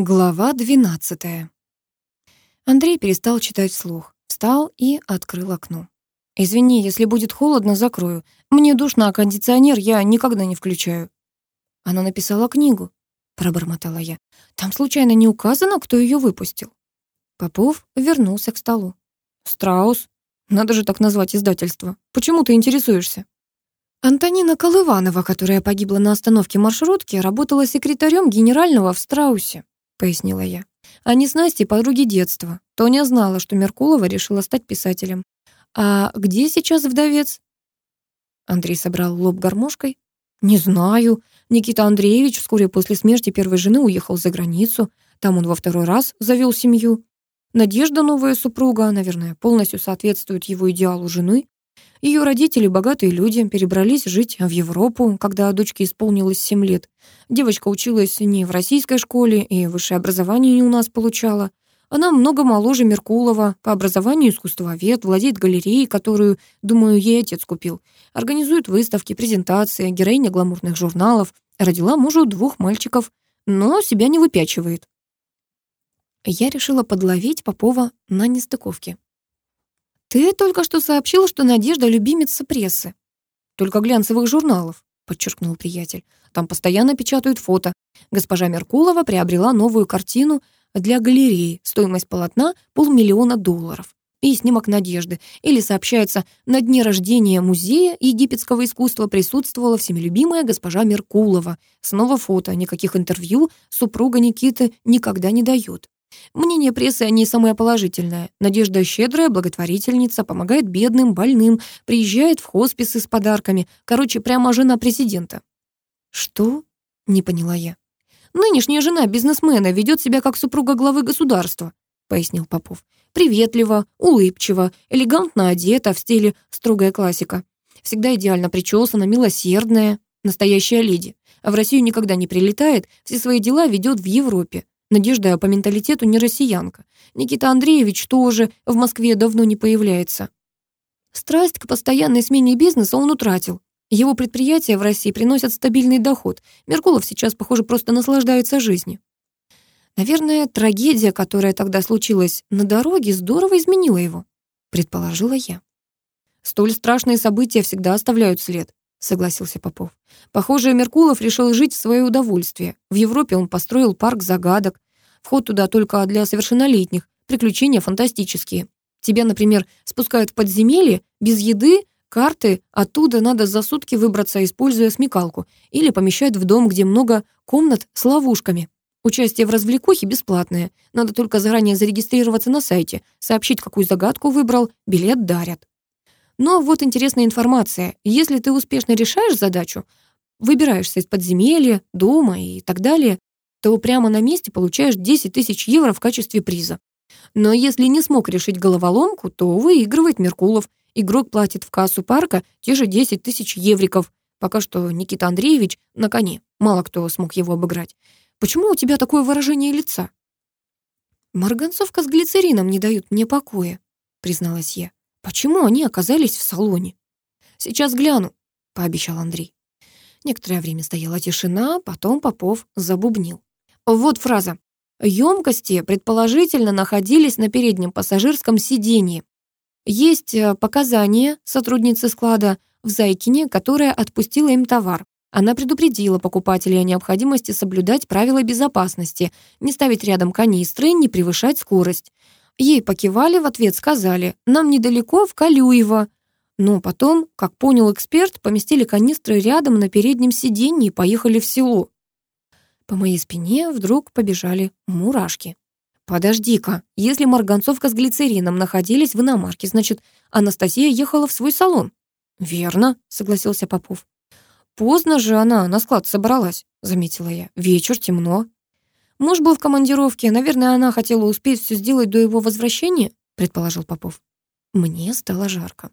Глава 12. Андрей перестал читать вслух, встал и открыл окно. «Извини, если будет холодно, закрою. Мне душно, а кондиционер я никогда не включаю». «Она написала книгу», — пробормотала я. «Там случайно не указано, кто ее выпустил?» Попов вернулся к столу. «Страус? Надо же так назвать издательство. Почему ты интересуешься?» Антонина Колыванова, которая погибла на остановке маршрутки, работала секретарем генерального в Страусе пояснила я. Они с Настей подруги детства. Тоня знала, что Меркулова решила стать писателем. А где сейчас вдовец? Андрей собрал лоб гармошкой. Не знаю. Никита Андреевич вскоре после смерти первой жены уехал за границу. Там он во второй раз завел семью. Надежда, новая супруга, наверное, полностью соответствует его идеалу жены. Ее родители, богатые люди, перебрались жить в Европу, когда дочке исполнилось 7 лет. Девочка училась не в российской школе и высшее образование не у нас получала. Она много моложе Меркулова, по образованию искусствовед, владеет галереей, которую, думаю, ей отец купил. Организует выставки, презентации, героиня гламурных журналов. Родила мужу двух мальчиков, но себя не выпячивает. Я решила подловить Попова на нестыковке. «Ты только что сообщил, что Надежда — любимица прессы. Только глянцевых журналов», — подчеркнул приятель. «Там постоянно печатают фото. Госпожа Меркулова приобрела новую картину для галереи. Стоимость полотна — полмиллиона долларов. И снимок Надежды. Или сообщается, на дне рождения музея египетского искусства присутствовала всемилюбимая госпожа Меркулова. Снова фото, никаких интервью супруга Никиты никогда не дает. Мнение прессы о ней самое положительное. Надежда щедрая, благотворительница, помогает бедным, больным, приезжает в хосписы с подарками. Короче, прямо жена президента. Что? Не поняла я. Нынешняя жена бизнесмена ведет себя как супруга главы государства, пояснил Попов. Приветливо, улыбчиво, элегантно одета в стиле строгая классика. Всегда идеально причесана, милосердная, настоящая леди. А в Россию никогда не прилетает, все свои дела ведет в Европе. Надежда а по менталитету не россиянка. Никита Андреевич тоже в Москве давно не появляется. Страсть к постоянной смене бизнеса он утратил. Его предприятия в России приносят стабильный доход. Меркулов сейчас, похоже, просто наслаждается жизнью. Наверное, трагедия, которая тогда случилась на дороге, здорово изменила его, предположила я. Столь страшные события всегда оставляют след. — согласился Попов. «Похоже, Меркулов решил жить в свое удовольствие. В Европе он построил парк загадок. Вход туда только для совершеннолетних. Приключения фантастические. Тебя, например, спускают в подземелье без еды, карты, оттуда надо за сутки выбраться, используя смекалку, или помещают в дом, где много комнат с ловушками. Участие в развлекухе бесплатное. Надо только заранее зарегистрироваться на сайте, сообщить, какую загадку выбрал, билет дарят». Но вот интересная информация. Если ты успешно решаешь задачу, выбираешься из подземелья, дома и так далее, то прямо на месте получаешь 10 тысяч евро в качестве приза. Но если не смог решить головоломку, то выигрывает Меркулов. Игрок платит в кассу парка те же 10 тысяч евриков. Пока что Никита Андреевич на коне. Мало кто смог его обыграть. Почему у тебя такое выражение лица? «Марганцовка с глицерином не дают мне покоя», — призналась я. Почему они оказались в салоне? Сейчас гляну, пообещал Андрей. Некоторое время стояла тишина, потом Попов забубнил. Вот фраза. Емкости, предположительно, находились на переднем пассажирском сидении. Есть э, показания сотрудницы склада в Зайкине, которая отпустила им товар. Она предупредила покупателей о необходимости соблюдать правила безопасности, не ставить рядом канистры, не превышать скорость. Ей покивали, в ответ сказали «Нам недалеко, в Калюево». Но потом, как понял эксперт, поместили канистры рядом на переднем сиденье и поехали в село. По моей спине вдруг побежали мурашки. Подожди-ка, если марганцовка с глицерином находились в иномарке, значит, Анастасия ехала в свой салон. Верно, согласился Попов. Поздно же она на склад собралась, заметила я. Вечер, темно. Муж был в командировке, наверное, она хотела успеть все сделать до его возвращения, предположил Попов. Мне стало жарко.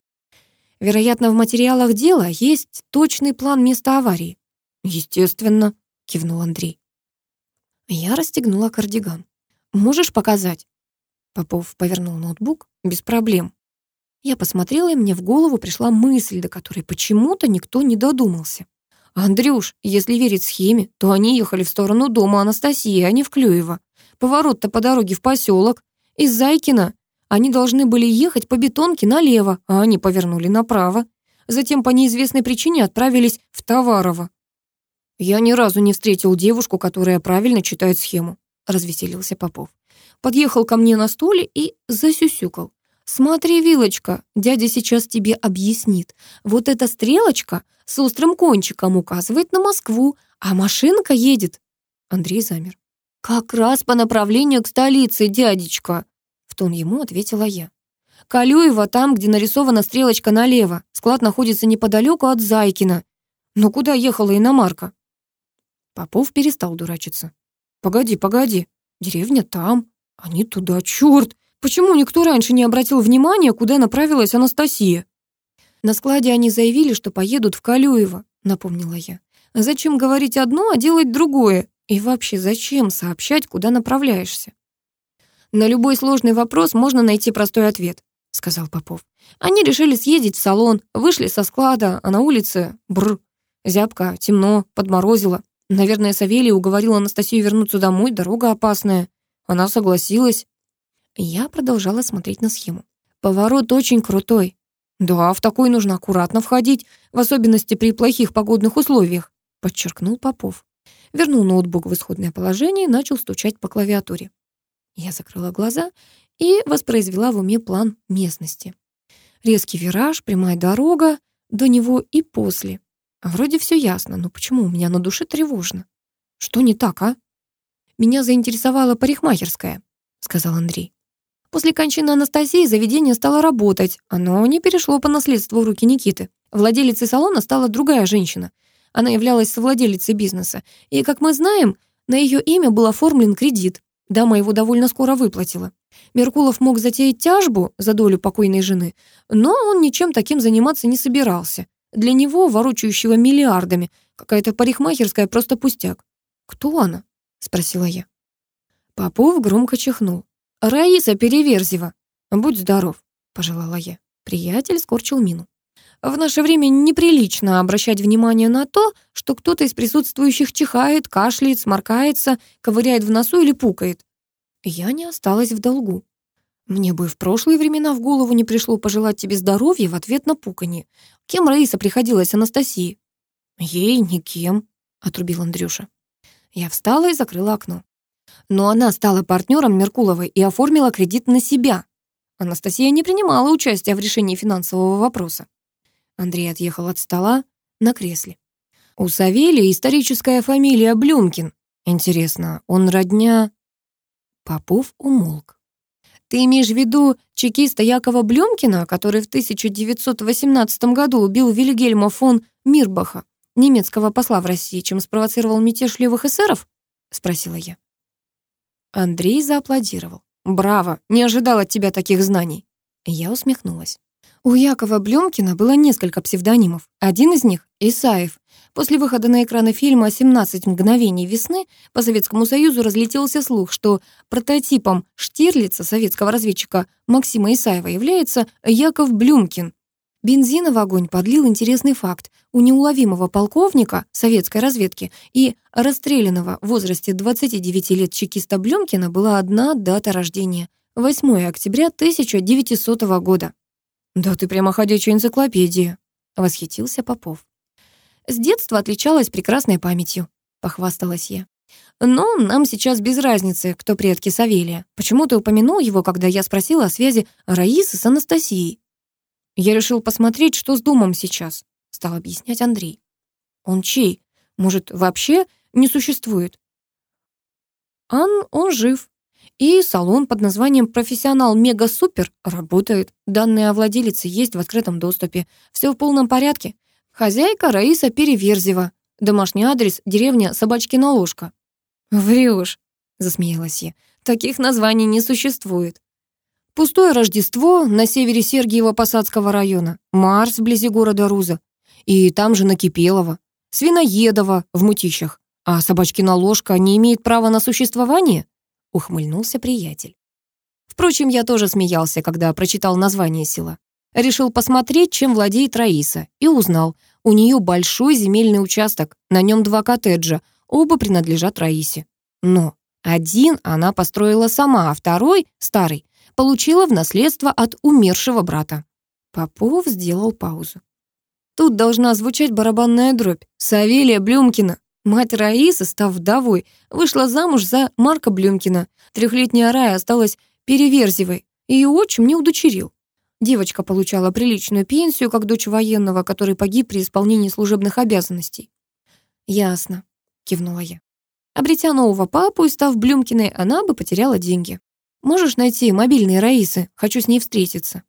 Вероятно, в материалах дела есть точный план места аварии. Естественно, кивнул Андрей. Я расстегнула кардиган. Можешь показать? Попов повернул ноутбук. Без проблем. Я посмотрела, и мне в голову пришла мысль, до которой почему-то никто не додумался. Андрюш, если верить схеме, то они ехали в сторону дома Анастасии, а не в Клюева. Поворот-то по дороге в поселок. Из Зайкина они должны были ехать по бетонке налево, а они повернули направо. Затем по неизвестной причине отправились в Товарово. «Я ни разу не встретил девушку, которая правильно читает схему», — развеселился Попов. Подъехал ко мне на стуле и засюсюкал. «Смотри, Вилочка, дядя сейчас тебе объяснит. Вот эта стрелочка с острым кончиком указывает на Москву, а машинка едет». Андрей замер. «Как раз по направлению к столице, дядечка», — в тон ему ответила я. «Калюева там, где нарисована стрелочка налево. Склад находится неподалеку от Зайкина. Но куда ехала иномарка?» Попов перестал дурачиться. «Погоди, погоди, деревня там, они туда, черт! Почему никто раньше не обратил внимания, куда направилась Анастасия? На складе они заявили, что поедут в Калюево, напомнила я. Зачем говорить одно, а делать другое? И вообще, зачем сообщать, куда направляешься? На любой сложный вопрос можно найти простой ответ, сказал Попов. Они решили съездить в салон, вышли со склада, а на улице бр. Зябко, темно, подморозило. Наверное, Савелий уговорил Анастасию вернуться домой, дорога опасная. Она согласилась. Я продолжала смотреть на схему. «Поворот очень крутой». «Да, в такой нужно аккуратно входить, в особенности при плохих погодных условиях», подчеркнул Попов. Вернул ноутбук в исходное положение и начал стучать по клавиатуре. Я закрыла глаза и воспроизвела в уме план местности. Резкий вираж, прямая дорога, до него и после. Вроде все ясно, но почему у меня на душе тревожно? Что не так, а? Меня заинтересовала парикмахерская, сказал Андрей. После кончины Анастасии заведение стало работать. Оно не перешло по наследству в руки Никиты. Владелицей салона стала другая женщина. Она являлась совладелицей бизнеса. И, как мы знаем, на ее имя был оформлен кредит. Дама его довольно скоро выплатила. Меркулов мог затеять тяжбу за долю покойной жены, но он ничем таким заниматься не собирался. Для него, ворочающего миллиардами, какая-то парикмахерская просто пустяк. «Кто она?» — спросила я. Попов громко чихнул. «Раиса Переверзева, будь здоров», — пожелала я. Приятель скорчил мину. В наше время неприлично обращать внимание на то, что кто-то из присутствующих чихает, кашляет, сморкается, ковыряет в носу или пукает. Я не осталась в долгу. Мне бы в прошлые времена в голову не пришло пожелать тебе здоровья в ответ на пуканье. Кем Раиса приходилась Анастасии? Ей никем, отрубил Андрюша. Я встала и закрыла окно но она стала партнером Меркуловой и оформила кредит на себя. Анастасия не принимала участия в решении финансового вопроса. Андрей отъехал от стола на кресле. У Савелия историческая фамилия Блюмкин. Интересно, он родня... Попов умолк. «Ты имеешь в виду чекиста Якова Блюмкина, который в 1918 году убил Вильгельма фон Мирбаха, немецкого посла в России, чем спровоцировал мятеж левых эсеров?» — спросила я. Андрей зааплодировал. «Браво! Не ожидал от тебя таких знаний!» Я усмехнулась. У Якова Блюмкина было несколько псевдонимов. Один из них — Исаев. После выхода на экраны фильма «17 мгновений весны» по Советскому Союзу разлетелся слух, что прототипом Штирлица, советского разведчика Максима Исаева, является Яков Блюмкин, Бензина в огонь подлил интересный факт. У неуловимого полковника советской разведки и расстрелянного в возрасте 29 лет чекиста Блюмкина была одна дата рождения — 8 октября 1900 года. «Да ты прямо ходячая энциклопедия», — восхитился Попов. «С детства отличалась прекрасной памятью», — похвасталась я. «Но нам сейчас без разницы, кто предки Савелия. Почему ты упомянул его, когда я спросила о связи Раисы с Анастасией?» Я решил посмотреть, что с домом сейчас, стал объяснять Андрей. Он чей? Может, вообще не существует? Ан, он жив. И салон под названием «Профессионал Мега Супер» работает. Данные о владелице есть в открытом доступе. Все в полном порядке. Хозяйка Раиса Переверзева. Домашний адрес – деревня Собачкина Ложка. «Врешь», — засмеялась я. «Таких названий не существует». Пустое Рождество на севере Сергиево-Посадского района, Марс вблизи города Руза, и там же на Кипелова, Свиноедова в Мутищах. А собачкина ложка не имеет права на существование? Ухмыльнулся приятель. Впрочем, я тоже смеялся, когда прочитал название села. Решил посмотреть, чем владеет Раиса, и узнал. У нее большой земельный участок, на нем два коттеджа, оба принадлежат Раисе. Но один она построила сама, а второй, старый, получила в наследство от умершего брата. Попов сделал паузу. Тут должна звучать барабанная дробь. Савелия Блюмкина. Мать Раисы, став вдовой, вышла замуж за Марка Блюмкина. Трехлетняя Рая осталась переверзивой. Ее отчим не удочерил. Девочка получала приличную пенсию, как дочь военного, который погиб при исполнении служебных обязанностей. «Ясно», — кивнула я. Обретя нового папу и став Блюмкиной, она бы потеряла деньги. Можешь найти мобильные Раисы? Хочу с ней встретиться».